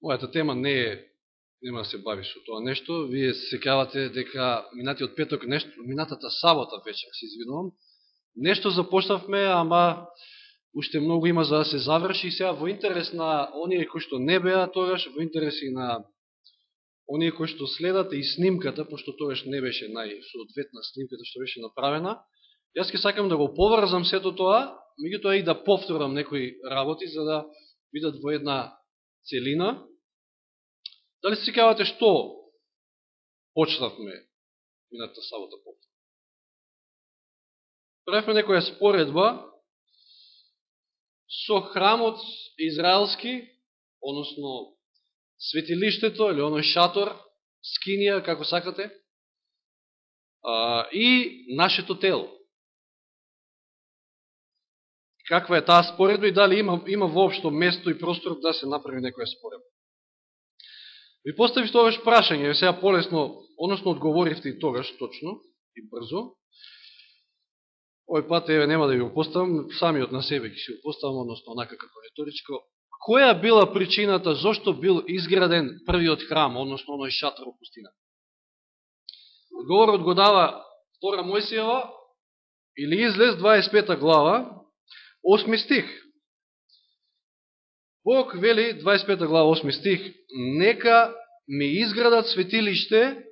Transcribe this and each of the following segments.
Мојата тема не е, нема да се бави со тоа нешто. Вие се секавате дека минатиот петок, нешто, минатата сабота вечер, се извинувам, нешто започнавме, ама уште многу има за да се заврши и сега во интерес на оние кои што не беа тогаш, во интерес и на оние кои што следат и снимката, пошто тогаш не беше најсоодветна снимката што беше направена, јас ке сакам да го поврзам сето тоа, меѓутоа и да повторам некои работи, за да видат во една целина. Дали се секавате што почнавме мината сабота повтор? Правевме некоја споредба со храмот израелски, односно светилиштето, или оној шатор, скинија, како сакате, и нашето тело. Каква е таа споредба и дали има, има воопшто место и простор да се направи некоја споредба. Ви поставив тогаш прашање, сега полесно, односно одговоривте и тогаш точно и брзо. Овој пат еве нема да ви го поставам, самиот на себе ќе си го поставам, односно онака како риторичко. Која била причината зошто бил изграден првиот храм, односно оној шатор во пустина? Одговорот го дава втора Мојсијава или излез 25 глава, 8 стих. Бог вели 25 глава 8 стих, нека ми изградат светилиште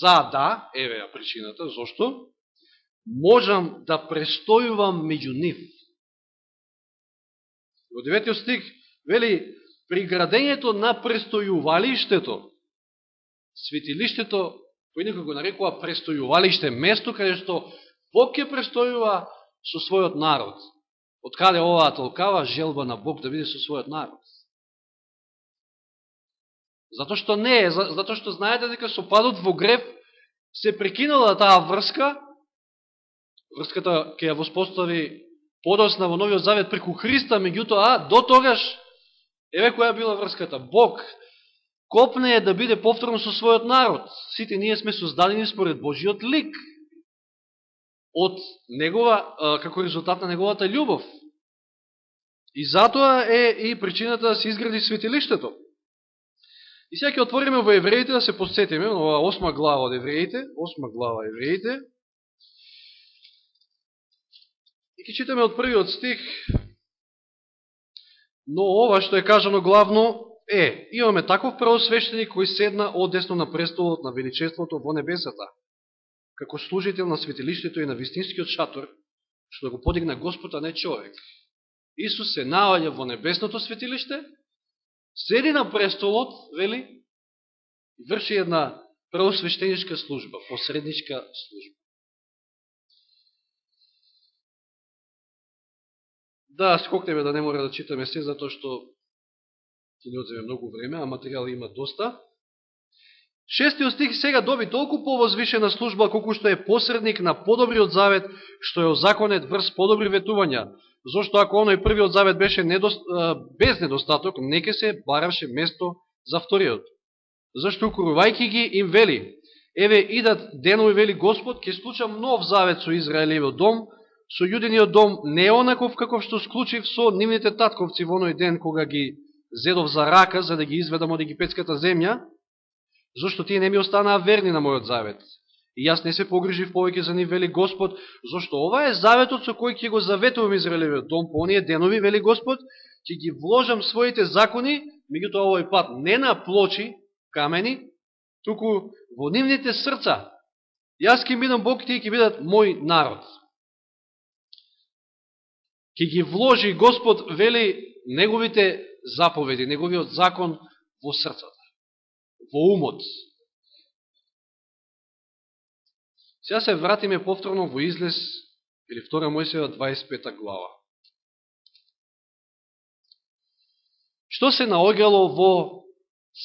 за да, еве ја причината, зошто? можам да престојувам меѓу нив. Во 9 стих, вели, при градењето на престојувалиштето, светилиштето, кој го нарекува престојувалиште, место каде што Бог ќе престојува со својот народ. Откаде оваа толкава желба на Бог да биде со својот народ? Зато што не е, зато што знаете дека со падот во греб се прекинала таа врска врската ќе ја воспостави подосна во Новиот Завет преку Христа, меѓутоа, до тогаш, еве која била врската. Бог копне е да биде повторно со својот народ. Сите ние сме создадени според Божиот лик. Од негова, како резултат на неговата љубов. И затоа е и причината да се изгради светилиштето. И сега ќе отвориме во Евреите да се посетиме, ова осма глава од Евреите, осма глава Евреите, И ќе читаме од првиот стих, но ова што е кажано главно е, имаме таков правосвещеник кој седна одесно на престолот на величеството во небесата, како служител на светилиштето и на вистинскиот шатор, што да го подигна Господ, а не човек. Исус се наоѓа во небесното светилиште, седи на престолот, вели, и врши една правосвещеничка служба, посредничка служба. Да, скокнеме да не мора да читаме се, затоа што ќе не одземе многу време, а материјал има доста. Шестиот стих сега доби толку повозвишена служба, колку што е посредник на подобриот завет, што е озаконет врз подобри ветувања. Зошто ако оној првиот завет беше недост... без недостаток, неке се бараше место за вториот. Зашто укорувајки ги им вели, еве идат денови вели Господ, ќе случам нов завет со Израелевиот дом, со јудениот дом не е онаков каков што склучив со нивните татковци во оној ден кога ги зедов за рака за да ги изведам од египетската земја, зашто тие не ми останаа верни на мојот завет. И јас не се погрижив повеќе за нив, вели Господ, зашто ова е заветот со кој ќе го заветувам Израелевиот дом по оние денови, вели Господ, ќе ги вложам своите закони, меѓутоа овој пат не на плочи, камени, туку во нивните срца. Јас ќе бидам Бог, тие ќе бидат мој народ ќе ги вложи Господ, вели, неговите заповеди, неговиот закон во срцата, во умот. Сега се вратиме повторно во излез, или втора Мојсева 25 глава. Што се наогало во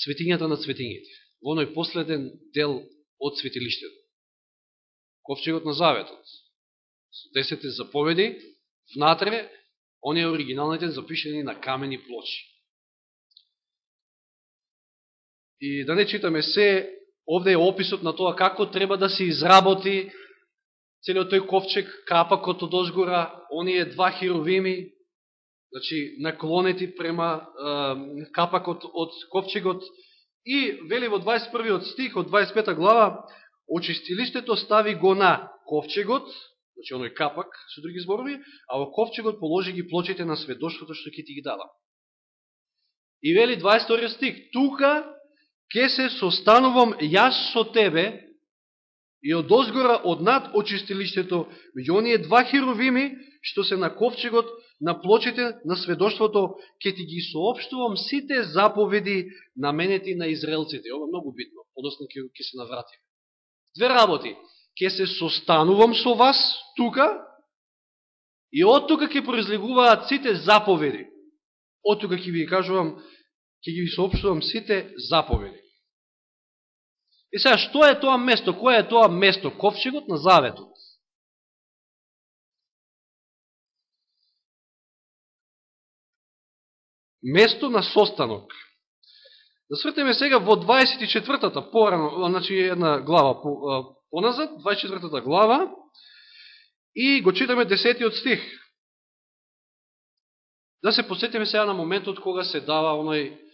светињата на светињите, во оној последен дел од светилиштето? Ковчегот на заветот, со десете заповеди, внатре, оние оригиналните запишени на камени плочи. И да не читаме се, овде е описот на тоа како треба да се изработи целиот тој ковчег, капакот од озгора, оние два херовими, значи, наклонети према е, капакот од ковчегот и вели во 21 стих од 25 глава очистилиштето стави го на ковчегот, значи оној капак, со други зборови, а во ковчегот положи ги плочите на сведоштвото што ќе ти ги дава. И вели 22 стих, тука Ке се состанувам јас со тебе и од озгора од над очистилиштето, меѓу оние два херовими, што се на ковчегот, на плочите на сведоштвото, ке ти ги соопштувам сите заповеди наменети на израелците. Ова е многу битно, односно ке, ке се навратим. Две работи. Ке се состанувам со вас тука и од тука ќе произлегуваат сите заповеди. Од тука ќе ви кажувам, ќе ги ви сообщувам сите заповеди. И сега, што е тоа место? Кој е тоа место? Ковчегот на заветот. Место на состанок. Да свртеме сега во 24-та, порано, значи една глава поназад, 24-та глава, и го читаме 10-тиот стих. Да се посетиме сега на моментот кога се дава оној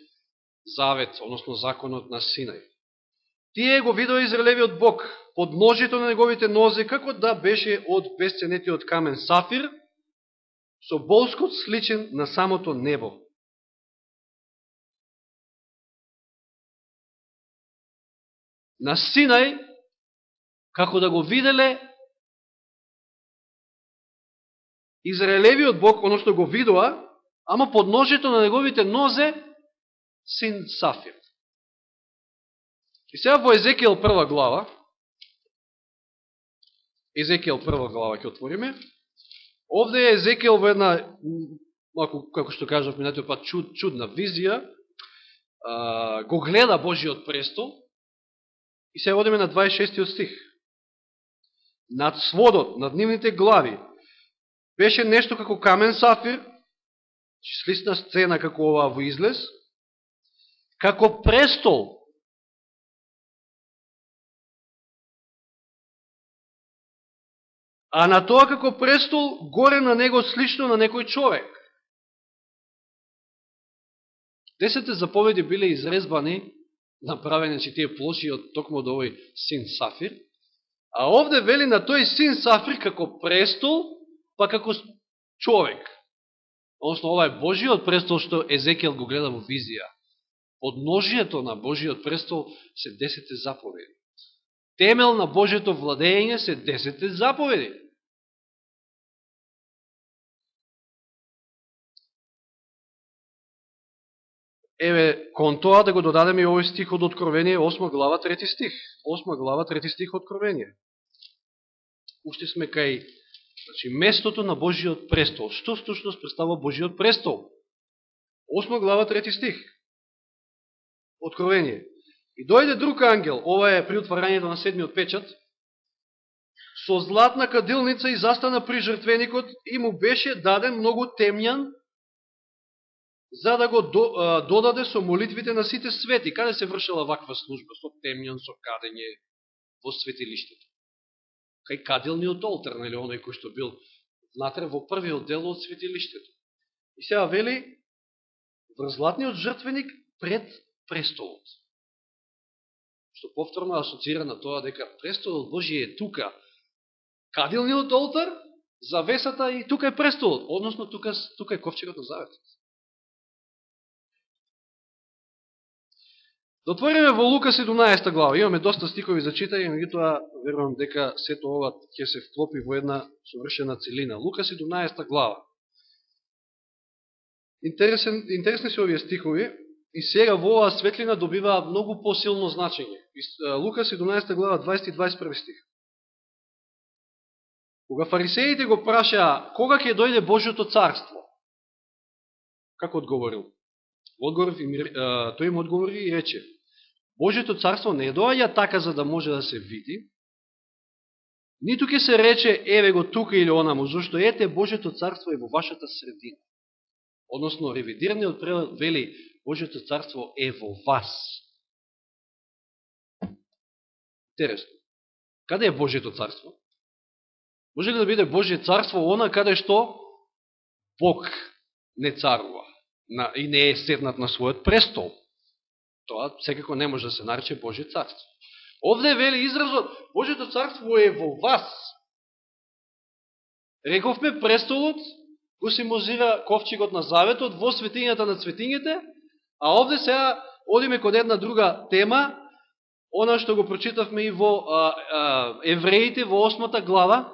завет, односно законот на Синај. Тие го видоа Израелевиот Бог под ножито на неговите нозе, како да беше од бесценетиот камен сафир, со болскот сличен на самото небо. на Синај, како да го виделе Израелевиот Бог, односно го видоа, ама под ножето на неговите нозе, син Сафир. И сега во Езекијел прва глава, Езекијел прва глава ќе отвориме, овде е Езекијел во една, малко, како што кажав минатиот пат, чуд, чудна визија, а, го гледа Божиот престол, И се одиме на 26 стих. Над сводот, над нивните глави, беше нешто како камен сафир, слисна сцена како оваа во излез, како престол, а на тоа како престол, горе на него слично на некој човек. Десете заповеди биле изрезбани направени че тие плоши од токму од овој син Сафир, а овде вели на тој син Сафир како престол, па како човек. Односно, ова е Божиот престол што Езекијал го гледа во визија. Од на Божиот престол се десете заповеди. Темел на Божието владење се десете заповеди. Еве, кон тоа да го додадеме и овој стих од Откровение, 8 глава, 3 стих. 8 глава, 3 стих Откровение. Уште сме кај значи, местото на Божиот престол. Што сточност представа Божиот престол? 8 глава, 3 стих. Откровение. И дојде друг ангел, ова е при отварањето на седмиот печат, со златна кадилница и застана при жртвеникот и му беше даден многу темњан за да го додаде со молитвите на сите свети. Каде се вршила ваква служба? Со темњан, со кадење во светилиштето. Кај кадилниот олтар, нели, оној кој што бил внатре во првиот дел од светилиштето. И сега вели, врз златниот жртвеник пред престолот. Што повторно асоцира на тоа дека престолот Божи е тука. Кадилниот олтар, завесата и тука е престолот. Односно, тука, тука е ковчегот на заветот. Да отвориме во Лука 17 глава. Имаме доста стикови за читање, меѓутоа верувам дека сето ова ќе се вклопи во една совршена целина. Лука 17 глава. Интересен, интересни се овие стихови и сега во оваа светлина добива многу посилно значење. Лука 17 глава 20 и 21 стих. Кога фарисеите го прашаа кога ќе дојде Божјото царство, како одговорил? Одговор, тој им одговори и рече, Божето царство не доаѓа така за да може да се види, ниту ќе се рече еве го тука или онаму, зашто ете Божето царство е во вашата средина. Односно, ревидираниот превод вели Божето царство е во вас. Интересно. Каде е Божето царство? Може ли да биде Божие царство она каде што Бог не царува и не е седнат на својот престол. Тоа секако не може да се нарече Божие царство. Овде вели изразот, Божието царство е во вас. Рековме престолот, го символизира ковчегот на заветот во светињата на светињите, а овде сега одиме код една друга тема, она што го прочитавме и во а, а, Евреите во осмата глава,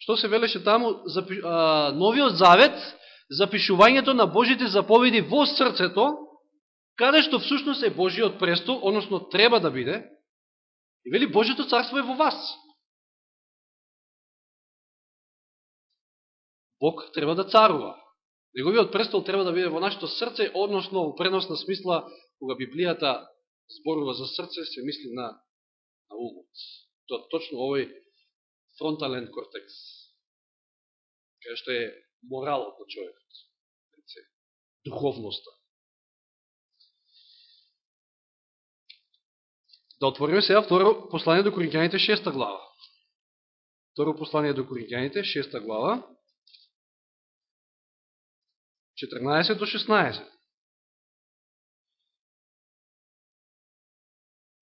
што се велеше таму, запи, а, новиот завет, запишувањето на Божите заповеди во срцето, каде што всушност е Божиот престол, односно треба да биде, и вели Божиото царство е во вас. Бог треба да царува. Неговиот престол треба да биде во нашето срце, односно во преносна смисла, кога Библијата зборува за срце, се мисли на, на умот. Тоа точно овој фронтален кортекс, кај што е моралот на човекот, духовноста. Да отвориме сега второ послание до Коринјаните, шеста глава. Второ послание до Коринјаните, шеста глава, 14 до 16.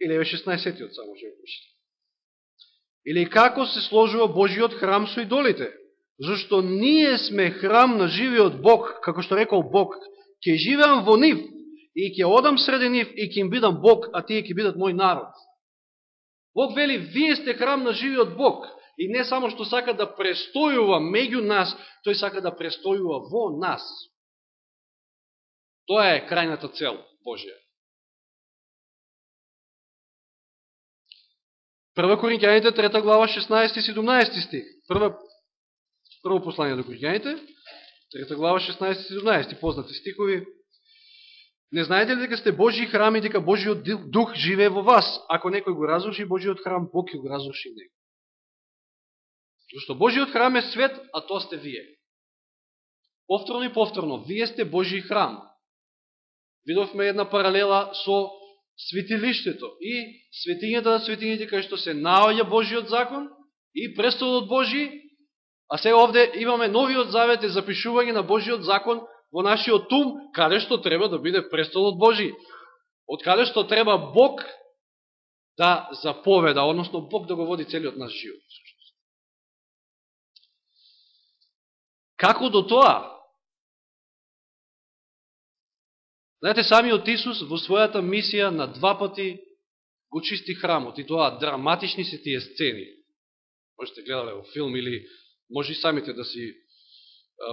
Или е 16-тиот само ќе прочитам. Или како се сложува Божиот храм со идолите? Зашто ние сме храм на живиот Бог, како што рекол Бог, ќе живеам во нив, и ќе одам среди нив, и ќе им бидам Бог, а тие ќе бидат мој народ. Бог вели, вие сте храм на живиот Бог, и не само што сака да престојува меѓу нас, тој сака да престојува во нас. Тоа е крајната цел Божија. Прва Коринќаните, трета глава, 16 и 17 стих. Прва, прво послание до Коринќаните, трета глава, 16 и 17, познати стихови. Не знаете ли дека сте Божи храм и дека Божиот дух живее во вас? Ако некој го разруши Божиот храм, Бог ќе го разруши него. Зашто Божиот храм е свет, а тоа сте вие. Повторно и повторно, вие сте Божи храм видовме една паралела со светилиштето и светињата на светињите кај што се наоѓа Божиот закон и престолот Божи, а сега овде имаме новиот завет и запишување на Божиот закон во нашиот тум, каде што треба да биде престолот Божи. Од каде што треба Бог да заповеда, односно Бог да го води целиот наш живот. Како до тоа? Знаете, самиот Исус во својата мисија на два пати го чисти храмот и тоа драматични се тие сцени. Можете да гледале во филм или може и самите да си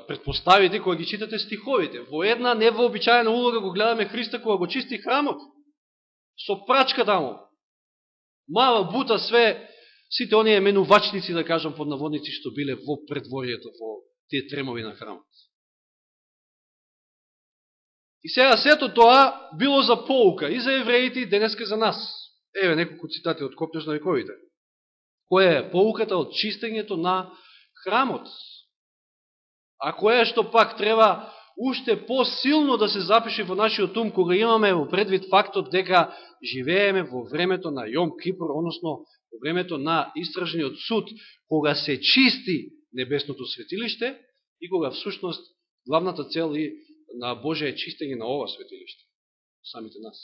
предпоставите кога ги читате стиховите. Во една невообичаена улога го гледаме Христа кога го чисти храмот. Со прачка таму. Мала бута све, сите оние менувачници, да кажам под наводници, што биле во предворието, во тие тремови на храмот. И сега сето тоа било за поука и за евреите и денеска за нас. Еве неколку цитати од Копнеж на вековите. Која е поуката од чистењето на храмот? А која што пак треба уште посилно да се запише во нашиот ум, кога имаме во предвид фактот дека живееме во времето на Јом Кипр, односно во времето на истражниот суд, кога се чисти небесното светилиште и кога всушност главната цел и на Божие чистење на ова светилиште, самите нас.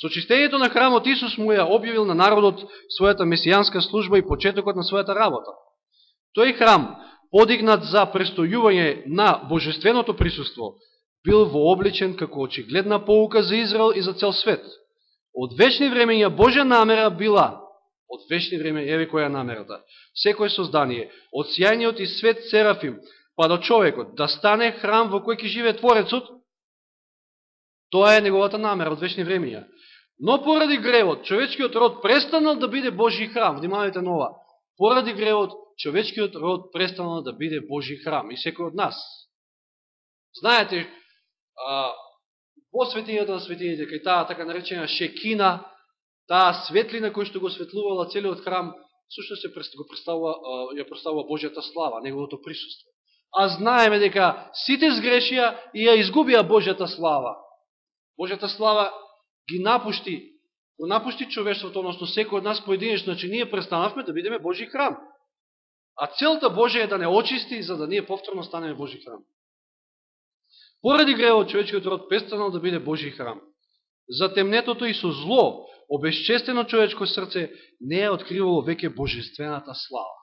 Со чистењето на храмот Исус му ја објавил на народот својата месијанска служба и почетокот на својата работа. Тој храм, подигнат за престојување на божественото присуство, бил вообличен како очигледна поука за Израел и за цел свет. Од вечни времења Божја намера била, од вечни времења еве која е намерата, секој создание, од сјајниот и свет Серафим, па до човекот, да стане храм во кој ќе живее Творецот, тоа е неговата намера од вечни времења. Но поради гревот, човечкиот род престанал да биде Божи храм. Внимавајте нова. Поради гревот, човечкиот род престанал да биде Божи храм. И секој од нас. Знаете, а, во светињата на светињите, кај таа така наречена шекина, таа светлина која што го светлувала целиот храм, сушто се го представува, ја представува Божјата слава, неговото присуство а знаеме дека сите сгрешија и ја изгубија Божјата слава. Божјата слава ги напушти, го напушти човештвото, односно секој од нас поединечно, значи ние престанавме да бидеме Божи храм. А целта Божја е да не очисти, за да ние повторно станеме Божи храм. Поради гревот, човечкиот род престанал да биде Божи храм. За темнетото и со зло, обезчестено човечко срце, не е откривало веќе божествената слава.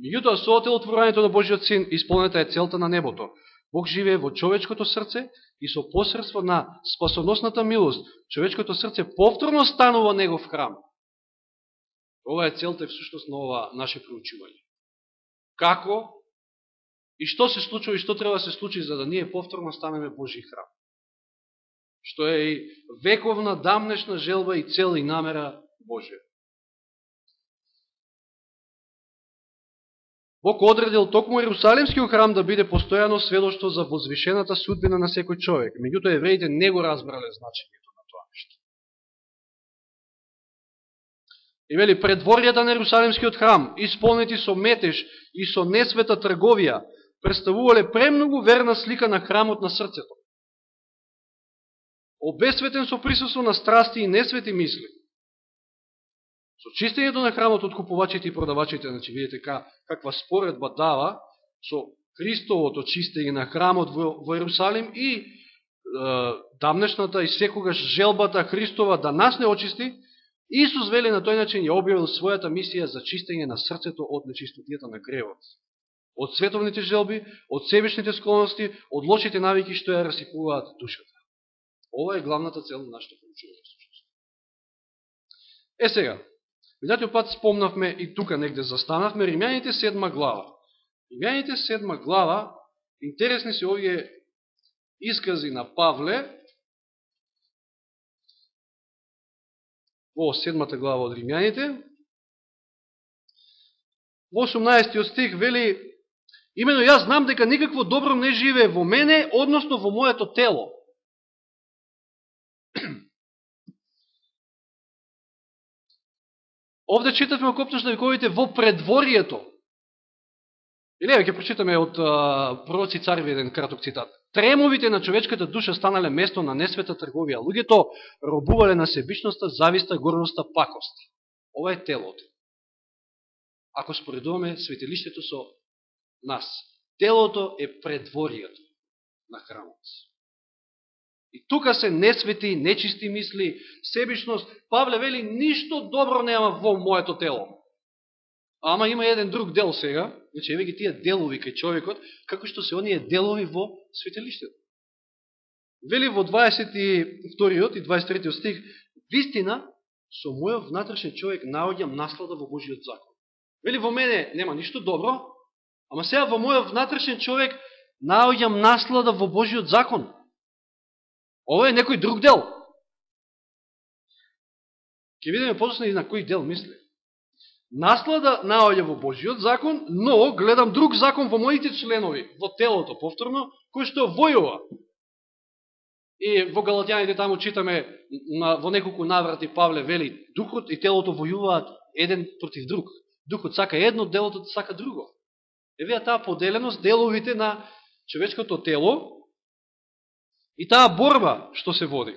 Меѓутоа, со отелотворањето на Божиот син, исполнета е целта на небото. Бог живее во човечкото срце и со посредство на спасоносната милост, човечкото срце повторно станува негов храм. Ова е целта и всушност на ова наше проучување. Како и што се случува и што треба да се случи за да ние повторно станеме Божи храм. Што е и вековна дамнешна желба и цел и намера Божија. Бог одредил токму Иерусалимскиот храм да биде постојано сведоштво за возвишената судбина на секој човек. Меѓутоа евреите не го разбрале значењето на тоа нешто. И вели, предворијата на Иерусалимскиот храм, исполнети со метеж и со несвета трговија, представувале премногу верна слика на храмот на срцето. Обесветен со присуство на страсти и несвети мисли. Со чистењето на храмот од купувачите и продавачите, значи видите каква споредба дава со Христовото чистење на храмот во, во Иерусалим и е, дамнешната и секогаш желбата Христова да нас не очисти, Исус вели на тој начин ја објавил својата мисија за чистење на срцето од нечистотијата на гревот. Од световните желби, од себешните склонности, од лошите навики што ја расипуваат душата. Ова е главната цел на нашето проучување. Е сега, Минатиот пат спомнавме и тука негде застанавме, Римјаните седма глава. Римјаните седма глава, интересни се овие искази на Павле, во седмата глава од Римјаните. Во 18 стих вели, имено јас знам дека никакво добро не живее во мене, односно во моето тело. Овде читавме о Коптош на вековите во предворието. Или ќе прочитаме од пророци цареви еден краток цитат. Тремовите на човечката душа станале место на несвета трговија. Луѓето робувале на себичноста, зависта, горноста, пакост. Ова е телото. Ако споредуваме светилиштето со нас. Телото е предворието на храмот. И тука се несвети, нечисти мисли, себичност. Павле вели, ништо добро нема во моето тело. Ама има еден друг дел сега, значи еве ги тие делови кај човекот, како што се оние делови во светелиштето. Вели во 22 и 23 стих, вистина, со мојот внатрешен човек наоѓам наслада во Божиот закон. Вели во мене нема ништо добро, ама сега во мојот внатрешен човек наоѓам наслада во Божиот закон. Ова е некој друг дел. Ке видиме подосна и на кој дел мисли. Наслада наоѓа во Божиот закон, но гледам друг закон во моите членови, во телото, повторно, кој што војува. И во Галатјаните таму читаме на, во неколку наврати Павле вели, духот и телото војуваат еден против друг. Духот сака едно, делото сака друго. Еве таа поделеност, деловите на човечкото тело, И таа борба што се води.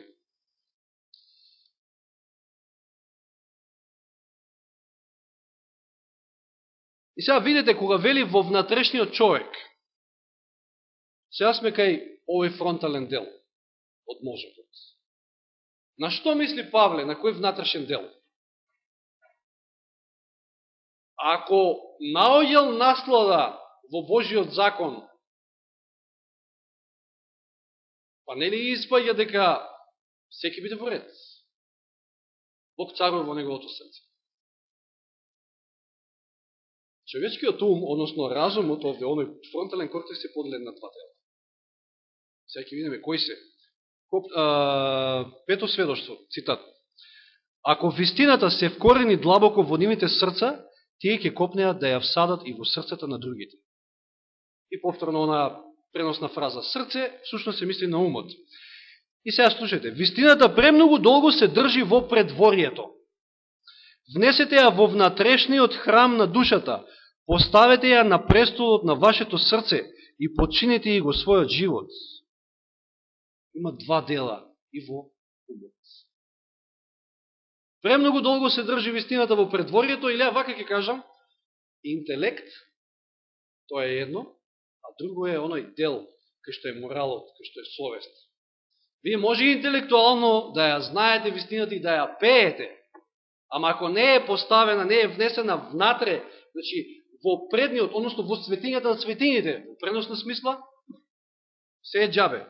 И сега видите, кога вели во внатрешниот човек, сега сме кај овој фронтален дел од мозокот. На што мисли Павле, на кој внатрешен дел? Ако наоѓал наслада во Божиот закон Па нели испаѓа дека секи биде во ред? Бог царува во неговото срце. Човечкиот ум, односно разумот овде, оној фронтален кортекс се поделен на два дела. Сега ќе видиме кои се. Коп, а, пето сведоштво, цитат. Ако вистината се вкорени длабоко во нивите срца, тие ќе копнеат да ја всадат и во срцата на другите. И повторно на преносна фраза срце, всушност се мисли на умот. И сега слушайте, вистината премногу долго се држи во предворието. Внесете ја во внатрешниот храм на душата, поставете ја на престолот на вашето срце и подчинете ја го својот живот. Има два дела и во умот. Премногу долго се држи вистината во предворието, или вака ќе кажам, интелект, тоа е едно, друго е оној дел, кај што е моралот, кај што е совест. Вие може интелектуално да ја знаете вистината и да ја пеете, ама ако не е поставена, не е внесена внатре, значи во предниот, односно во светињата на светињите, во преносна смисла, се е джабе.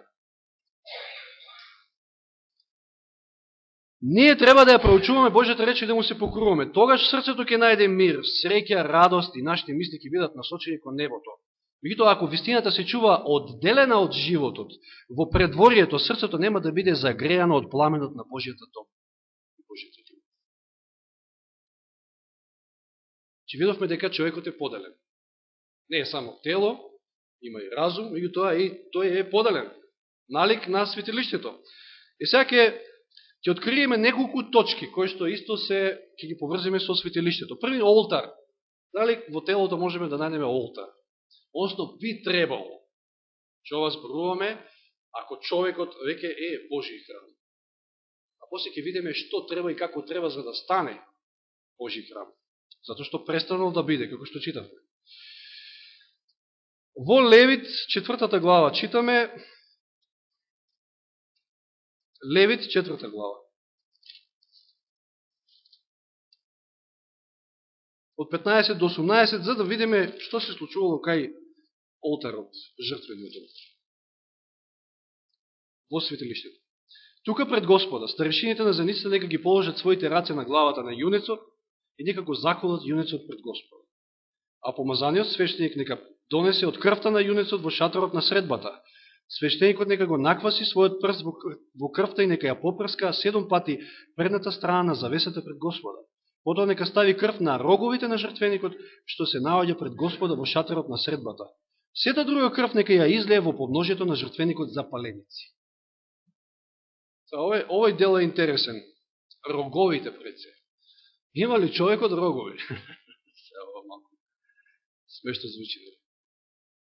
Ние треба да ја проучуваме Божјата реч и да му се покруваме. Тогаш срцето ќе најде мир, среќа, радост и нашите мисли ќе бидат насочени кон небото. Меѓутоа, ако вистината се чува одделена од животот, во предворието срцето нема да биде загрејано од пламенот на Божијата дом. Божијата дом. Че видовме дека човекот е поделен. Не е само тело, има и разум, меѓутоа и тој е поделен. Налик на светилиштето. И сега ќе ќе откриеме неколку точки, кои што исто се, ќе ги поврзиме со светилиштето. Први, олтар. Дали во телото можеме да најдеме олтар? Односно, би требало, че ова зборуваме, ако човекот веќе е Божи храм. А после ќе видиме што треба и како треба за да стане Божи храм. Зато што престанал да биде, како што читавме. Во Левит, четвртата глава, читаме Левит, четврта глава. Од 15 до 18, за да видиме што се случувало кај олтарот, жртвениот олтар. Во светилиштето. Тука пред Господа, старешините на зениците нека ги положат своите раце на главата на јунецот и нека го заколат јунецот пред Господа. А помазаниот свештеник нека донесе од крвта на јунецот во шаторот на средбата, Свештеникот нека го накваси својот прст во крвта и нека ја попрска седом пати предната страна на завесата пред Господа. Потоа нека стави крв на роговите на жртвеникот, што се наоѓа пред Господа во шатерот на средбата. Сета друга крв нека ја излее во подножјето на жртвеникот за паленици. Овој, овој дел е интересен. Роговите пред се. Има ли човекот рогови? Смешно звучи.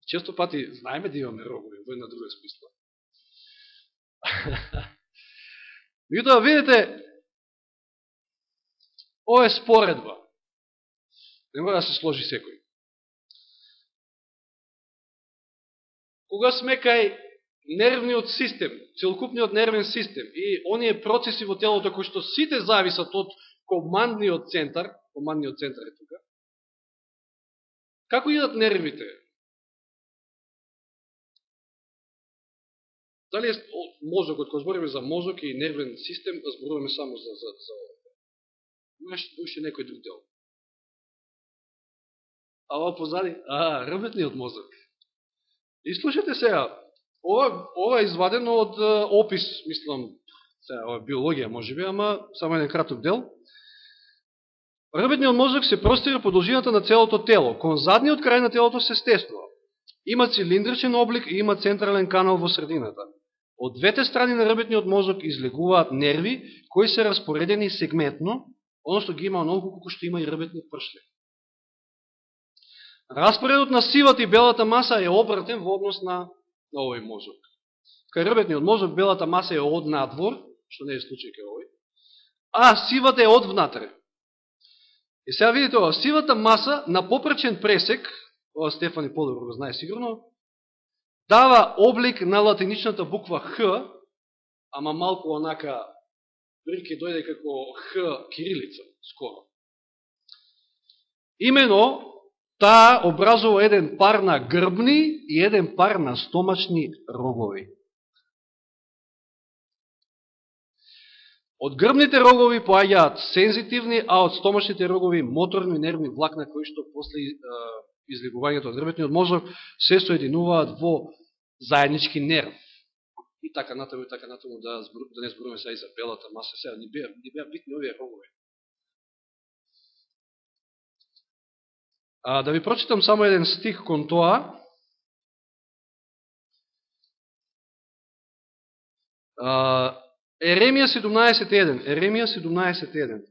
Често пати знаеме да имаме рогови во една друга смисла. Меѓутоа, видите, ова е споредба. Не мора да се сложи секој. Кога сме кај нервниот систем, целокупниот нервен систем и оние процеси во телото кои што сите зависат од командниот центар, командниот центар е тука, како идат нервите? Дали е мозокот, кога збориме за мозок и нервен систем, зборуваме само за, за, за Имаш уште некој друг дел. А ова позади, а, ръбетниот мозок. И слушате сега, ова, ова е извадено од опис, мислам, сега, ова е биологија, може би, ама само еден краток дел. Ръбетниот мозок се простира по должината на целото тело. Кон задниот крај на телото се стеснува. Има цилиндричен облик и има централен канал во средината. Од двете страни на ръбетниот мозок излегуваат нерви, кои се распоредени сегментно, одnosno ги има оноliko колку што има и рбетни пршли. Распоредот на сивата и белата маса е обратен во однос на, на овој мозок. Кај рбетниот мозок белата маса е од надвор, што не е случај кај овој, а сивата е од внатре. И сега видите ова, сивата маса на попречен пресек, ова Стефани подобро го знае сигурно, дава облик на латиничната буква Х, ама малку онака, дори ќе дојде како Х кирилица, скоро. Имено, таа образува еден пар на грбни и еден пар на стомачни рогови. Од грбните рогови поаѓаат сензитивни, а од стомачните рогови моторни нервни влакна, кои што после излегувањето од дрветниот мозок се соединуваат во заеднички нерв. И така натаму, и така натаму, да, да не зборуваме сега и за белата маса, сега не беа, не беа битни овие рогове. А, да ви прочитам само еден стих кон тоа. А, Еремија 17.1. Еремија 17.1.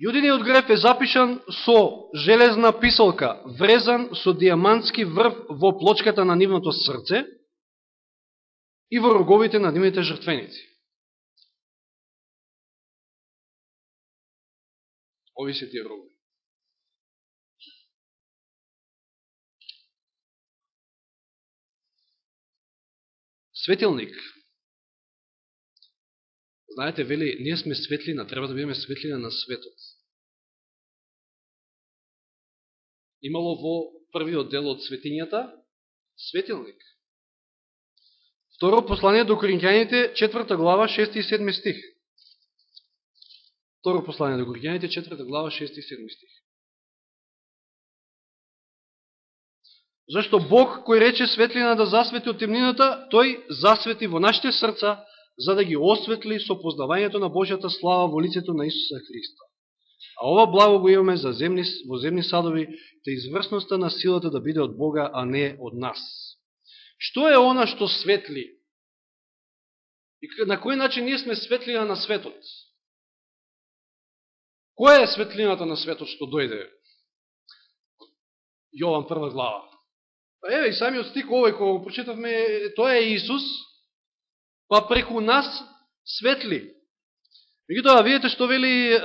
Јудиниот греф е запишан со железна писалка, врезан со диамантски врв во плочката на нивното срце, и во роговите на нивните жртвеници. Ови се тие рогови. Светилник. Знаете, вели, ние сме светлина, треба да бидеме светлина на светот. Имало во првиот дел од светињата светилник. Второ послание до Коринќаните, четврта глава, 6 и 7 стих. Второ послание до Коринќаните, четврта глава, 6 и 7 стих. Зашто Бог, кој рече светлина да засвети од темнината, тој засвети во нашите срца, за да ги осветли со познавањето на Божјата слава во лицето на Исуса Христа. А ова благо го имаме за земни, во земни садови, те изврсноста на силата да биде од Бога, а не од нас. Што е она што светли? И на кој начин ние сме светлина на светот? Која е светлината на светот што дојде? Јован прва глава. Па еве и самиот стик овој кој го прочитавме, тоа е Исус, па преку нас светли. Меѓутоа, видите што вели е,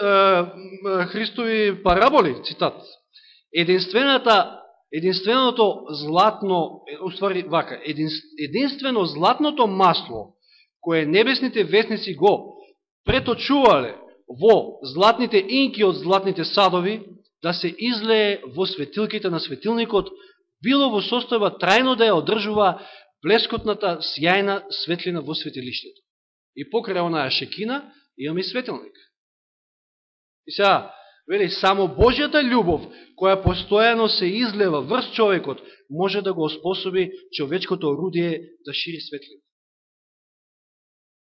Христови параболи, цитат. Единствената, единственото златно, уствари вака, единствено златното масло, кое небесните вестници го преточувале во златните инки од златните садови, да се излее во светилките на светилникот, било во состојба трајно да ја одржува блескотната сјајна светлина во светилиштето. И покрај онаа шекина имаме и светилник. И сега, вели, само Божјата љубов, која постојано се излева врз човекот, може да го способи човечкото орудие да шири светлина.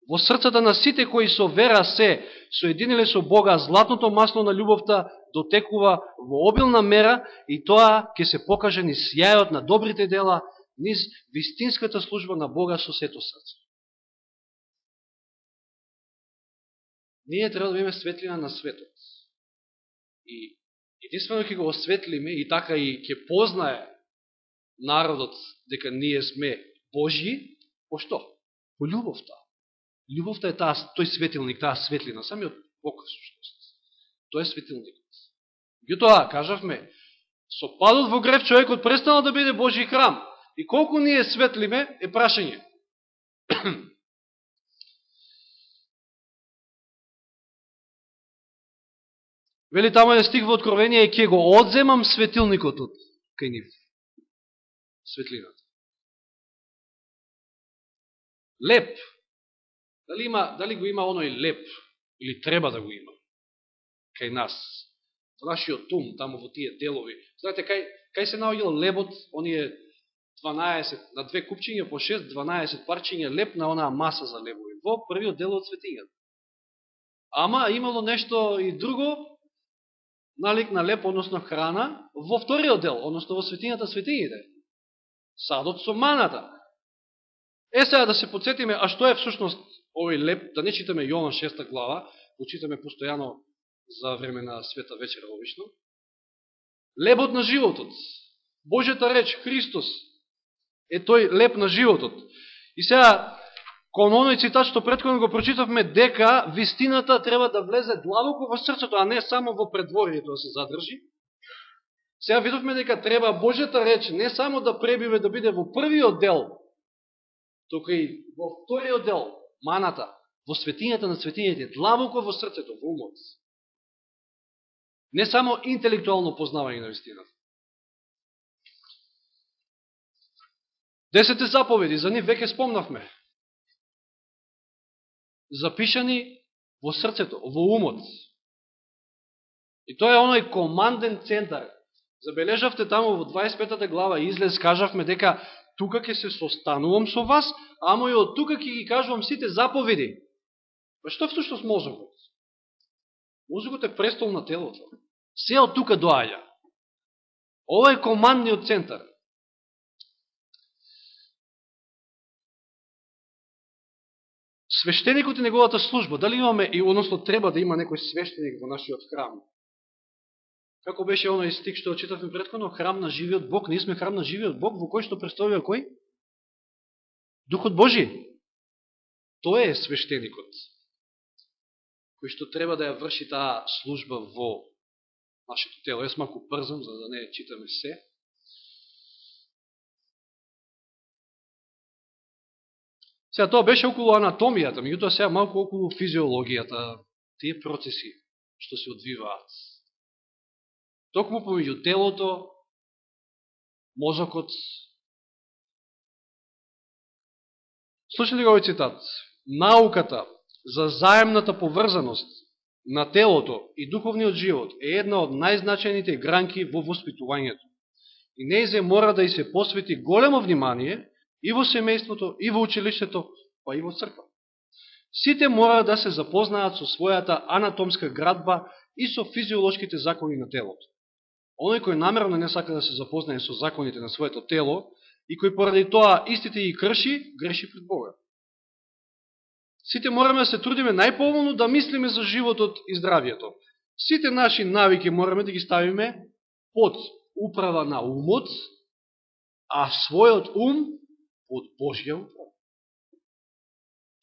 Во срцата на сите кои со вера се соединиле со Бога, златното масло на љубовта дотекува во обилна мера и тоа ќе се покаже ни сјајот на добрите дела, низ вистинската служба на Бога со сето срце. Ние треба да имаме светлина на светот. И единствено ќе го осветлиме и така и ќе познае народот дека ние сме Божи, по што? По љубовта. Љубовта е таа, тој светилник, таа светлина, самиот Бог сушност. Тој е светилникот. тоа, кажавме, со падот во грев човекот престанал да биде Божи храм. И колку ние светлиме е прашање. Вели тамо е стих во Откровение, ќе го одземам светилникот од кај нив. Светлината. Леп Дали, има, дали го има оној леп, или треба да го има, кај нас, во нашиот тум, тамо во тие делови. Знаете, кај, кај се наоѓал лебот, оние 12, на две купчиња по 6, 12 парчиња леп на онаа маса за лебови, во првиот дел од светињата. Ама имало нешто и друго, налик на леп, односно храна, во вториот дел, односно во светињата светињите. Садот со маната. Е сега да се подсетиме, а што е всушност овој леп, да не читаме Јован 6 глава, го читаме постојано за време на света вечера обично. Лебот на животот, Божјата реч, Христос, е тој леп на животот. И сега, кон оној цитат што предходно го прочитавме, дека вистината треба да влезе длабоко во срцето, а не само во предворието да се задржи. Сега видовме дека треба Божјата реч не само да пребиве да биде во првиот дел, тока и во вториот дел, маната, во светињата на светињите, длабоко во срцето, во умот. Не само интелектуално познавање на вистината. Десете заповеди, за нив веќе спомнавме. Запишани во срцето, во умот. И тоа е оној команден центар. Забележавте таму во 25 глава излез, кажавме дека тука ќе се состанувам со вас, амо и од тука ќе ги кажувам сите заповеди. Па што всушност мозокот? Мозокот е престол на телото. Се од тука доаѓа. Ова е командниот центар. Свештеникот и неговата служба, дали имаме, и односно треба да има некој свештеник во нашиот храм? Како беше оној стик што читавме предходно, храм на живиот Бог, ние сме храм на живиот Бог, во кој што представува кој? Духот Божи. тој е свештеникот, кој што треба да ја врши таа служба во нашето тело. Јас малку прзам, за да не читаме се. Сега, тоа беше околу анатомијата, меѓутоа сега малку околу физиологијата, тие процеси што се одвиваат. Токму помеѓу телото, мозокот. Слушайте го овој цитат. Науката за заемната поврзаност на телото и духовниот живот е една од најзначајните гранки во воспитувањето. И неизе мора да и се посвети големо внимание и во семејството, и во училиштето, па и во црква. Сите мора да се запознаат со својата анатомска градба и со физиолошките закони на телото. Оној кој намерно не сака да се запознае со законите на своето тело и кој поради тоа истите ги крши, греши пред Бога. Сите мораме да се трудиме најповолно да мислиме за животот и здравието. Сите наши навики мораме да ги ставиме под управа на умот, а својот ум од Божја управа.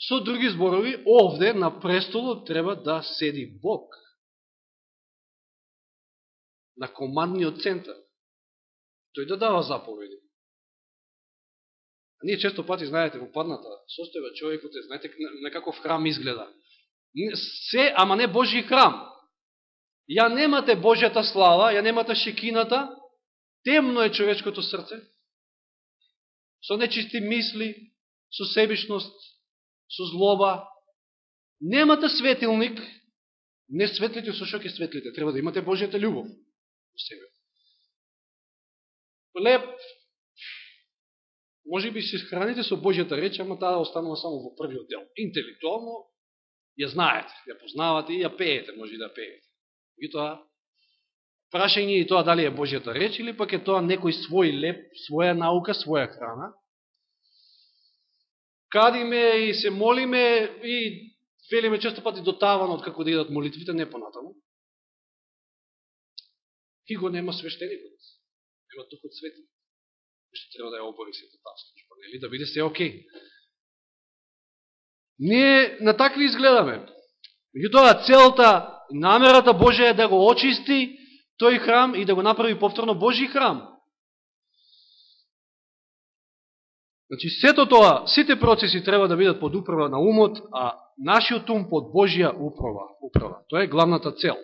Со други зборови, овде на престолот треба да седи Бог. На командниот центар. Тој да дава заповеди. А ние често пати, знаете, во падната состојба човекот е, знаете, на каков храм изгледа. Се, ама не Божи храм. Ја немате Божјата слава, ја немате шекината, темно е човечкото срце, со нечисти мисли, со себишност, со злоба. Немате да светилник, не светлите со шо ке светлите, треба да имате Божијата љубов во себе. Леп, може би се храните со Божјата реч, ама таа останува само во првиот дел. Интелектуално ја знаете, ја познавате и ја пеете, може и да пеете. И тоа, прашање и тоа дали е Божјата реч или пак е тоа некој свој леп, своја наука, своја храна. Кадиме и се молиме и велиме често пати дотавано од како да идат молитвите, не понатаму. И го нема свештеникот. Нема Духот Свети што треба да ја обори сето таа служба, нели, да биде се окей. Ние на такви изгледаме. Меѓутоа, целта, намерата Божја е да го очисти тој храм и да го направи повторно Божи храм. Значи, сето тоа, сите процеси треба да бидат под управа на умот, а нашиот ум под Божија управа. управа. Тоа е главната цел.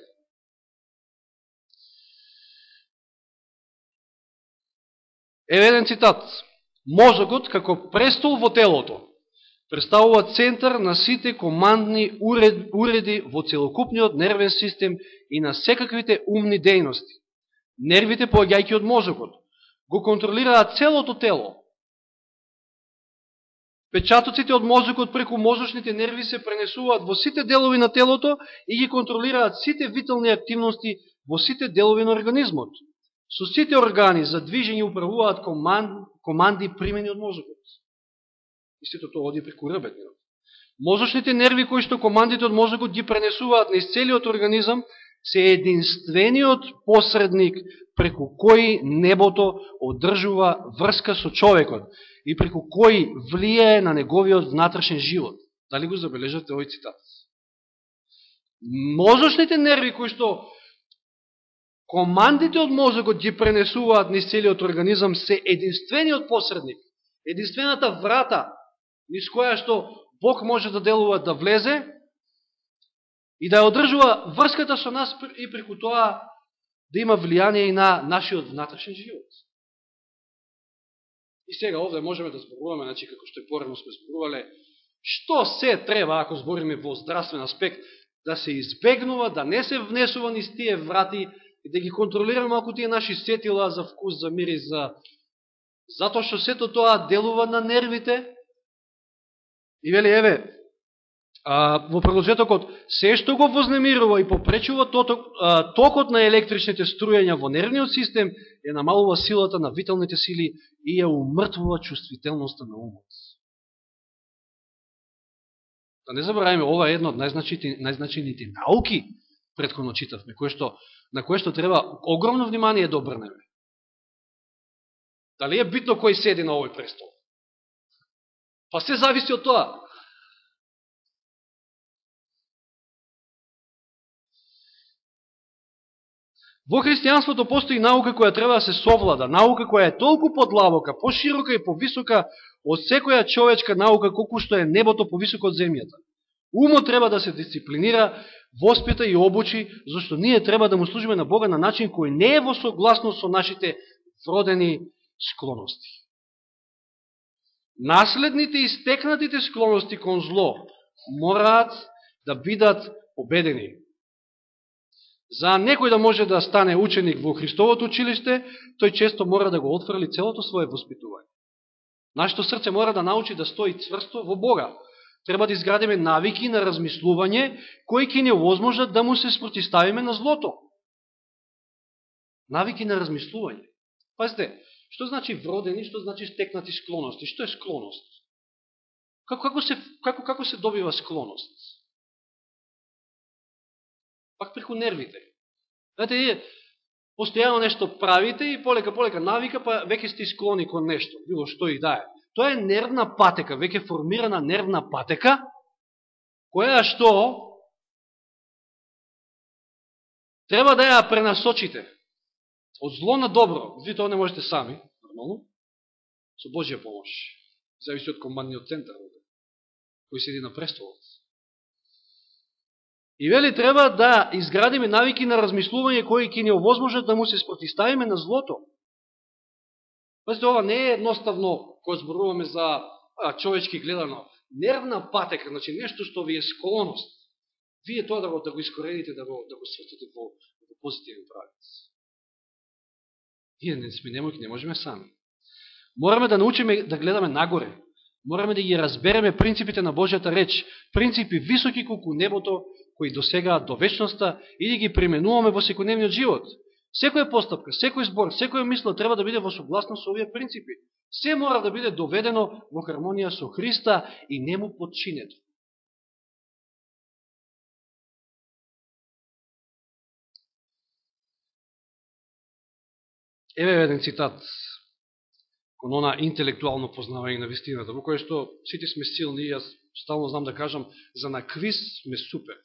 Еве еден цитат. Мозокот, како престол во телото, представува центар на сите командни уреди во целокупниот нервен систем и на секаквите умни дејности. Нервите, поаѓајќи од мозокот, го контролираат целото тело. Печатоците од мозокот преку мозочните нерви се пренесуваат во сите делови на телото и ги контролираат сите витални активности во сите делови на организмот. Со сите органи за движење управуваат команд, команди примени од мозокот. И сето тоа оди преку ребетниот. Мозочните нерви кои што командите од мозокот ги пренесуваат на целиот организам се единствениот посредник преку кој небото одржува врска со човекот и преку кој влијае на неговиот внатрешен живот. Дали го забележате овој цитат? Мозочните нерви кои што командите од мозокот ги пренесуваат низ целиот организам се единствениот посредник, единствената врата низ која што Бог може да делува да влезе и да ја одржува врската со нас и преку тоа да има влијание и на нашиот внатрешен живот. И сега овде можеме да зборуваме, значи како што и порано сме зборувале, што се треба, ако збориме во здравствен аспект, да се избегнува, да не се внесува низ тие врати, и да ги контролираме малку тие наши сетила за вкус, за мирис, за... Затоа што сето тоа делува на нервите. И вели, еве, а, во продолжетокот, се што го вознемирува и попречува тоток, а, токот на електричните струјања во нервниот систем е намалува силата на виталните сили и ја умртвува чувствителноста на умот. Да не забравиме, ова е едно од најзначените науки, предходно читавме, кое што на кое што треба огромно внимание да обрнеме. Дали е битно кој седи на овој престол? Па се зависи од тоа. Во христијанството постои наука која треба да се совлада, наука која е толку подлабока, поширока и повисока од секоја човечка наука колку што е небото повисоко од земјата. Умот треба да се дисциплинира, воспита и обучи, зашто ние треба да му служиме на Бога на начин кој не е во согласност со нашите вродени склоности. Наследните и стекнатите склоности кон зло мораат да бидат победени. За некој да може да стане ученик во Христовото училиште, тој често мора да го отфрли целото свое воспитување. Нашето срце мора да научи да стои цврсто во Бога. Треба да изградиме навики на размислување, кои ќе не возможат да му се спротиставиме на злото. Навики на размислување. Пазите, што значи вродени, што значи стекнати склоности? Што е склоност? Како, како, се, како, како се добива склоност? Пак преку нервите. Знаете, е, постојано нешто правите и полека, полека навика, па веќе сте склони кон нешто, било што и да е. Тоа е нервна патека, веќе формирана нервна патека, која што треба да ја пренасочите од зло на добро. Ви тоа не можете сами, нормално, со Божија помош. Зависи од командниот центар, кој седи на престолот. И вели треба да изградиме навики на размислување кои ќе не овозможат да му се спротиставиме на злото. Пазите, ова не е едноставно кој зборуваме за а, човечки гледано. Нервна патека, значи нешто што ви е склоност. Вие тоа да го, да го искорените, да го, да го свртите во, во позитивен правец. Ние не сме немојки, не можеме сами. Мораме да научиме да гледаме нагоре. Мораме да ги разбереме принципите на Божјата реч. Принципи високи колку небото, кои досегаат до вечноста и да ги применуваме во секојдневниот живот. Секоја постапка, секој збор, секоја мисла треба да биде во согласност со овие принципи. Се мора да биде доведено во хармонија со Христа и нему подчинето. Еве еден цитат кон она интелектуално познавање на вистината, во кое што сите сме силни, јас стално знам да кажам, за на квиз сме супер.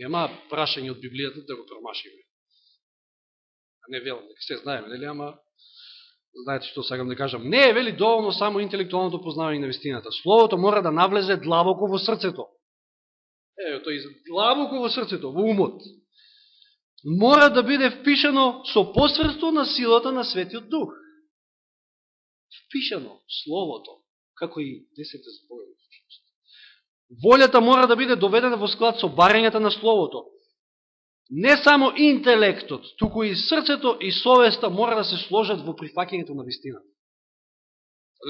Нема прашање од Библијата да го промашиме. А не велам, дека се знаеме, нели, ама знаете што сакам да кажам. Не е вели доволно само интелектуалното познавање на вистината. Словото мора да навлезе длабоко во срцето. Е, тој длабоко во срцето, во умот. Мора да биде впишано со посредство на силата на Светиот Дух. Впишано Словото, како и десете зборови. Волјата мора да биде доведена во склад со барењата на Словото. Не само интелектот, туку и срцето и совеста мора да се сложат во прифакењето на вистината.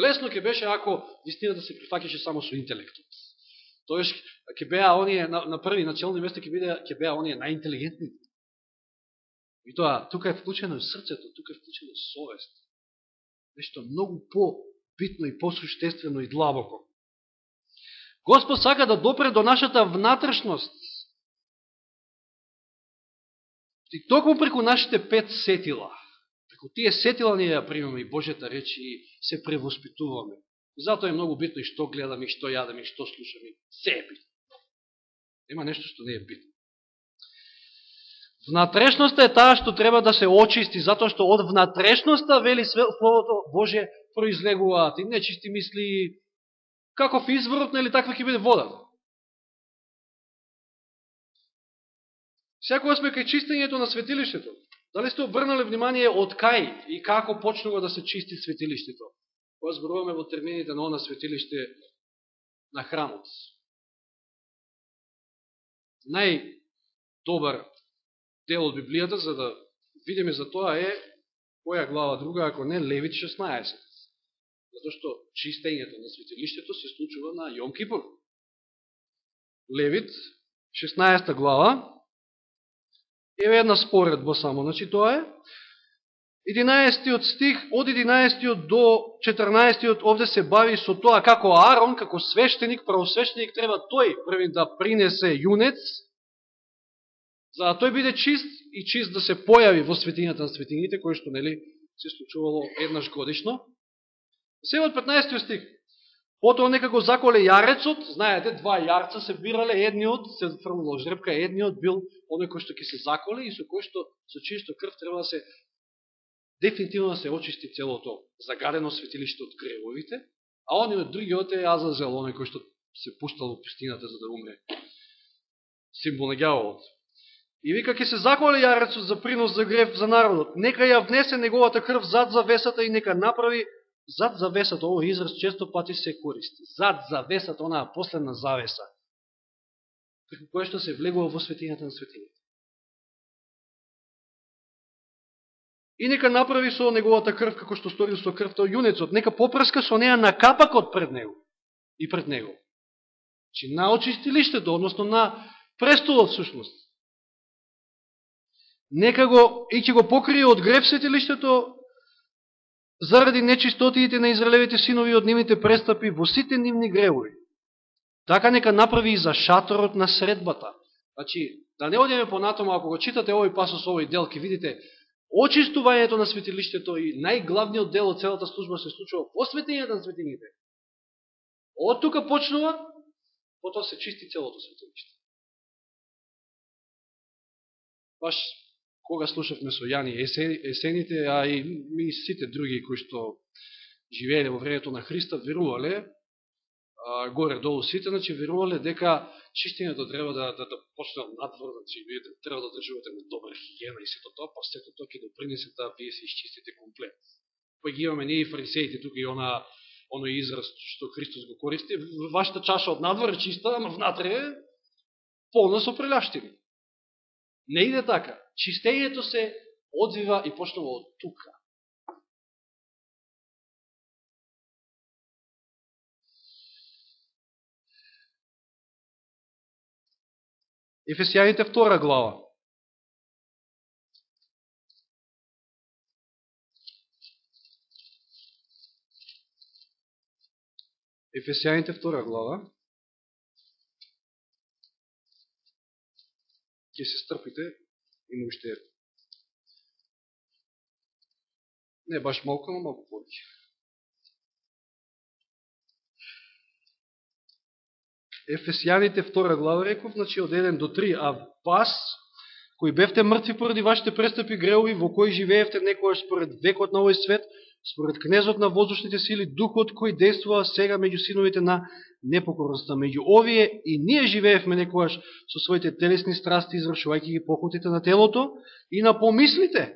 Лесно ќе беше ако вистината се прифакеше само со интелектот. Тоеш, ќе беа оние на, на први начални места ќе биде ќе беа оние најинтелигентните. И тоа, тука е вклучено срцето, тука е вклучено совест. Нешто многу по-битно и по-суштествено и длабоко. Господ сака да допре до нашата внатрешност. И токму преку нашите пет сетила, преку тие сетила ние ја примаме и Божјата речи и се превоспитуваме. И затоа е многу битно и што гледаме, и што јадаме, и што слушаме. Се е битно. Нема нешто што не е битно. Внатрешноста е таа што треба да се очисти, затоа што од внатрешноста, вели Словото Божие, произлегуваат и нечисти мисли, каков изворот, нели таква ќе биде водата. Секоја сме кај чистењето на светилиштето. Дали сте обрнали внимание од кај и како почнува да се чисти светилиштето? Кога зборуваме во термините на она светилиште на храмот. Најдобар дел од Библијата, за да видиме за тоа е, која глава друга, ако не, Левит 16 затоа што чистењето на светилиштето се случува на Јом Кипур. Левит, 16 глава, еве една споредба само, значи тоа е, 11 стих, од 11 до 14 овде се бави со тоа како Аарон, како свештеник, правосвештеник, треба тој први да принесе јунец, за да тој биде чист и чист да се појави во светињата на светињите, кој што нели се случувало еднаш годишно. Се од 15 стих. Потоа нека го заколе јарецот, знаете, два јарца се бирале, едниот се фрмало жребка, едниот бил оној кој што ќе се заколе и со кој што со чисто крв треба да се дефинитивно да се очисти целото загадено светилиште од гревовите, а ониот другиот е Азазел, оној кој што се пуштал во пустината за да умре. Символ на гјаволот. И вика, ќе се заколи јарецот за принос за грев за народот. Нека ја внесе неговата крв зад завесата и нека направи зад завесата, овој израз често пати се користи. Зад завесата, онаа последна завеса, така, преку која што се влегува во светињата на светињата. И нека направи со неговата крв, како што стори со крвта јунецот, нека попрска со неја на капакот пред него и пред него. Значи, Чи на очистилиштето, односно на престолот всушност. Нека го, и ќе го покрие од греб светилиштето заради нечистотиите на Израелевите синови од нивните престапи во сите нивни гревови. Така нека направи и за шаторот на средбата. Значи, да не одиме понатома, ако го читате овој пасос, овој дел, ке видите, очистувањето на светилиштето и најглавниот дел од целата служба се случува во светењето на светините. Од тука почнува, потоа се чисти целото светилиште. Баш кога слушавме со Јани есените, а и ми сите други кои што живееле во времето на Христа, верувале, горе-долу сите, значи верувале дека чистењето треба да, да, да почне надвор, значи вие треба да држувате на добра хигиена и сето тоа, па сето тоа ќе допринесе да вие се изчистите комплет. Па ги имаме ние и фарисеите тука и она оно израз што Христос го користи, вашата чаша од надвор е чиста, ама внатре е полна со преляштини. Не иде така. Чистењето се одвива и почнува од тука. Ефесијаните втора глава. Ефесијаните втора глава. Ке се стрпите, има уште не баш малко, но малко повеќе. Ефесијаните втора глава реков, значи од 1 до 3, а вас, кои бевте мртви поради вашите престъпи греови, во кои живеевте некојаш според векот на овој свет, според кнезот на воздушните сили, духот кој действува сега меѓу синовите на непокорността. Меѓу овие и ние живеевме некојаш со своите телесни страсти, извршувајќи ги похотите на телото и на помислите.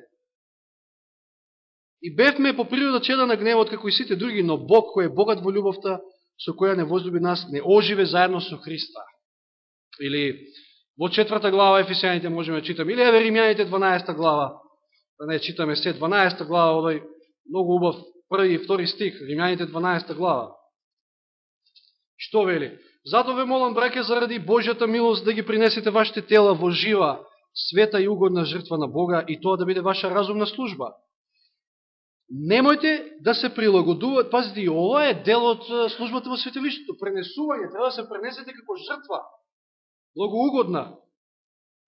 И бевме по природа чеда на гневот како и сите други, но Бог кој е богат во љубовта, со која не возлюби нас, не оживе заедно со Христа. Или во четврта глава Ефесијаните можеме да читаме, или еве Римјаните 12 глава, да не читаме се 12 глава, овој многу убав први и втори стих, Римјаните 12 глава. Што вели? Зато ве молам, браке, заради Божјата милост да ги принесете вашите тела во жива, света и угодна жртва на Бога и тоа да биде ваша разумна служба. Немојте да се прилагодуват, пазите, и ова е дел од службата во светилиштето, пренесување, треба да се пренесете како жртва, благоугодна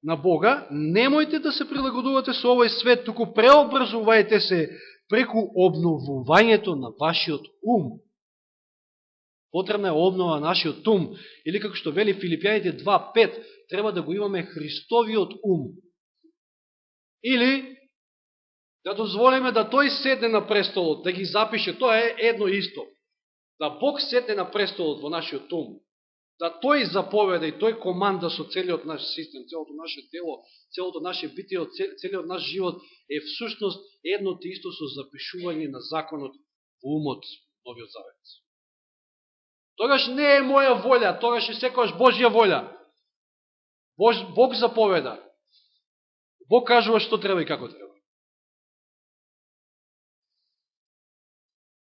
на Бога, немојте да се прилагодувате со овој свет, туку преобразувајте се преку обновувањето на вашиот ум. Потребна е обнова на нашиот ум. Или како што вели Филипјаните 2.5, треба да го имаме Христовиот ум. Или да дозволиме да тој седне на престолот, да ги запише, тоа е едно исто. Да Бог седне на престолот во нашиот ум. Да тој заповеда и тој команда со целиот наш систем, целото наше тело, целото наше битие, целиот наш живот е всушност едно те исто со запишување на законот во умот Новиот Завет. Тогаш не е моја волја, тогаш е секојаш Божја волја. Бог, Бог заповеда. Бог кажува што треба и како треба.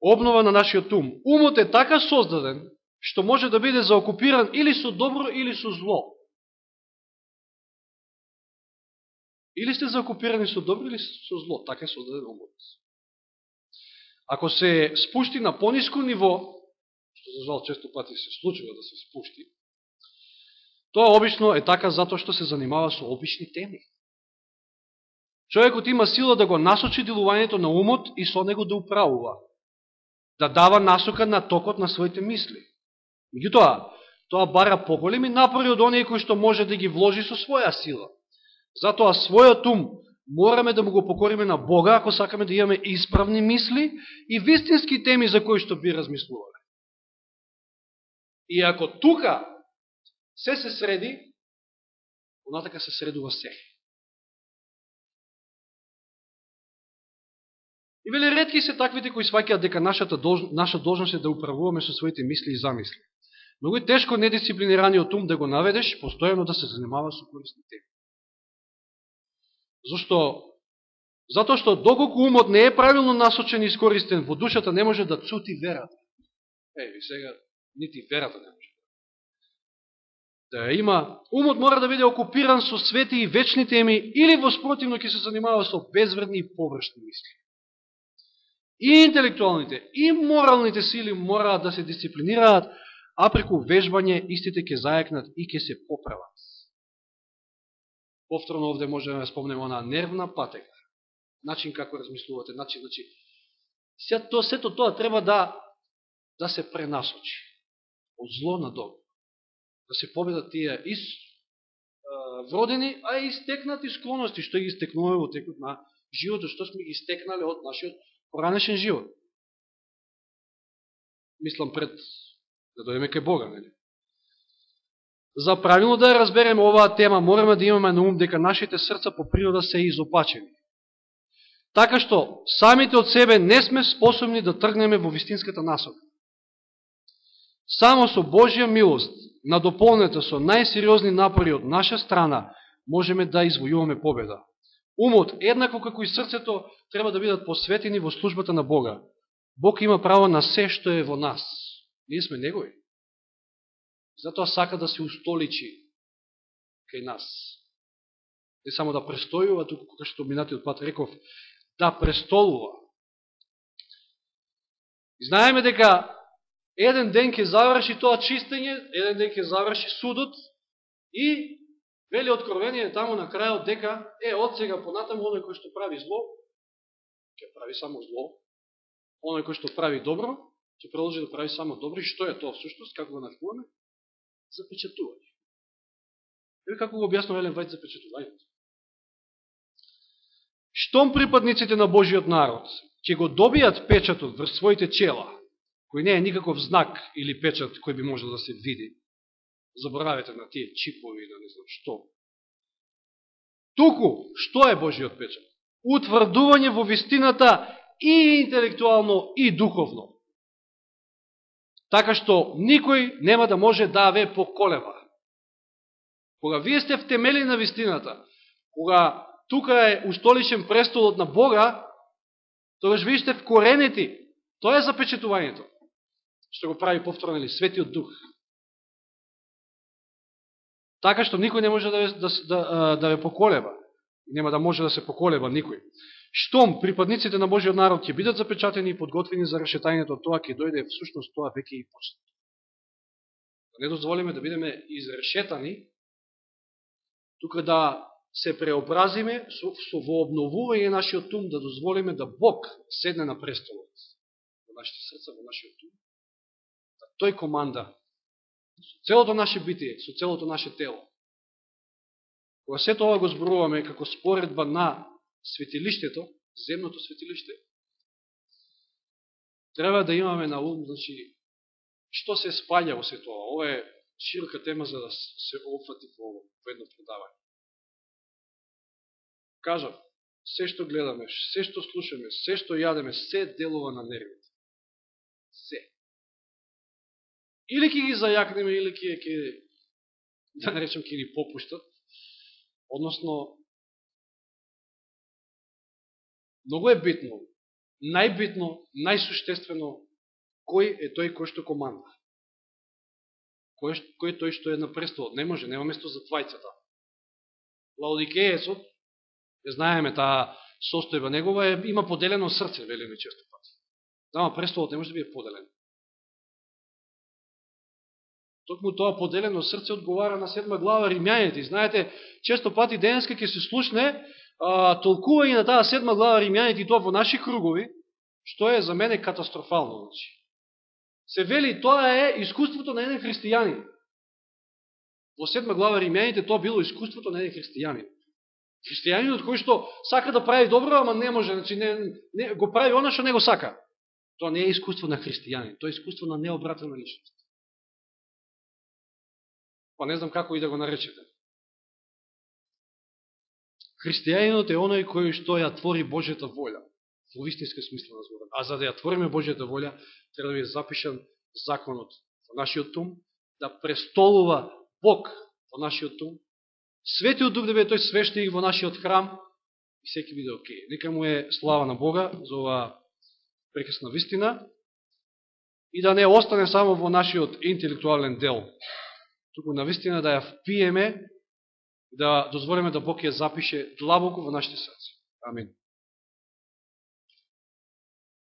Обнова на нашиот ум. Умот е така создаден, што може да биде заокупиран или со добро, или со зло. Или сте заокупирани со добро, или со зло. Така е создаден умот. Ако се спушти на пониско ниво, што за жал често пати се случува да се спушти, тоа обично е така затоа што се занимава со обични теми. Човекот има сила да го насочи делувањето на умот и со него да управува. да дава насока на токот на своите мисли. Меѓутоа, тоа бара поголеми напори од оние кои што може да ги вложи со своја сила. Затоа својот ум мораме да му го покориме на Бога, ако сакаме да имаме исправни мисли и вистински теми за кои што би размислувал. И ако тука се се среди, онатака се средува се. И вели редки се таквите кои сваќаат дека нашата долж... наша должност е да управуваме со своите мисли и замисли. Многу е тешко недисциплинираниот ум да го наведеш, постојано да се занимава со корисни теми. Зошто? Затоа што доколку умот не е правилно насочен и искористен, во душата не може да цути верата. Еве сега, нити верата не може. Да има, умот мора да биде окупиран со свети и вечни теми, или воспротивно, ќе се занимава со безвредни и површни мисли. И интелектуалните, и моралните сили мораат да се дисциплинираат, а преку вежбање истите ќе зајакнат и ќе се поправат повторно овде можеме да спомнеме она нервна патека. Начин како размислувате, начин, значи, сето, сето тоа треба да, да се пренасочи. Од зло на добро. Да се победат тие из вродени, а и стекнати склоности, што ги стекнуваме во текот на животот, што сме ги истекнале од нашиот поранешен живот. Мислам пред да дојдеме кај Бога, нели? За правилно да разбереме оваа тема, мораме да имаме на ум дека нашите срца по природа се изопачени. Така што, самите од себе не сме способни да тргнеме во вистинската насока. Само со Божја милост, надополнета со најсериозни напори од наша страна, можеме да извојуваме победа. Умот, еднакво како и срцето, треба да бидат посветени во службата на Бога. Бог има право на се што е во нас. Ние сме Негови. Затоа сака да се устоличи кај нас. Не само да престојува, туку кога што минатиот пат реков, да престолува. И знаеме дека еден ден ќе заврши тоа чистење, еден ден ќе заврши судот и вели откровение таму на крајот дека е од сега понатаму оној кој што прави зло, ќе прави само зло, оној кој што прави добро, ќе продолжи да прави само добро. И што е тоа всушност, како го наркуваме? запечатување. Еви како го објаснува Елен Вајд запечатувањето. Штом припадниците на Божиот народ ќе го добијат печатот врз своите чела, кој не е никаков знак или печат кој би можел да се види, заборавете на тие чипови, да не знам што. Туку, што е Божиот печат? Утврдување во вистината и интелектуално и духовно така што никој нема да може да ве поколева. Кога вие сте втемели на вистината, кога тука е устоличен престолот на Бога, тогаш вие сте вкоренети. Тоа е запечетувањето, што го прави повторно или светиот дух. Така што никој не може да, ве, да, да, да ве поколеба. Нема да може да се поколеба никој штом припадниците на Божиот народ ќе бидат запечатени и подготвени за решетањето тоа ќе дојде всушност тоа веќе и почнато. Да не дозволиме да бидеме изрешетани, тука да се преобразиме со, со вообновување нашиот ум, да дозволиме да Бог седне на престолот во нашите срца, во нашиот ум, тој команда со целото наше битие, со целото наше тело. Кога се тоа го зборуваме како споредба на светилиштето, земното светилиште, треба да имаме на ум, значи, што се спаѓа во се тоа. Ова е широка тема за да се опфати во едно предавање. Кажав, се што гледаме, се што слушаме, се што јадеме, се делува на нервите. Се. Или ќе ги зајакнеме, или ќе, ќе да не речем, ќе ни попуштат. Односно, Многу е битно, најбитно, најсуштествено, кој е тој кој што команда. Кој, кој е тој што е на престолот. Не може, нема место за твајцата. Лаодикеецот, знаеме таа состојба негова, е, има поделено срце, велиме често пати. Дама престолот не може да биде поделен. Токму тоа поделено срце одговара на седма глава Римјаните. Знаете, често пати денеска ќе се слушне а, толкување на таа седма глава Римјаните и тоа во наши кругови, што е за мене катастрофално. Значи. Се вели, тоа е искуството на еден христијанин. Во седма глава Римјаните тоа било искуството на еден христијанин. Христијанинот кој што сака да прави добро, ама не може, значи не, не, го прави она што не го сака. Тоа не е искуство на христијанин, тоа е искуство на необратена личност. Па не знам како и да го наречете. Христијанинот е оној кој што ја твори Божјата волја, во вистинска смисла на зборот. А за да ја твориме Божјата волја, треба да е запишан законот во нашиот тум, да престолува Бог во нашиот тум, Светиот Дух да биде тој свештеник во нашиот храм и секи биде окей. Нека му е слава на Бога за оваа прекрасна вистина и да не остане само во нашиот интелектуален дел, туку на вистина да ја впиеме, да дозволиме да Бог ја запише длабоко во нашите срце. Амин.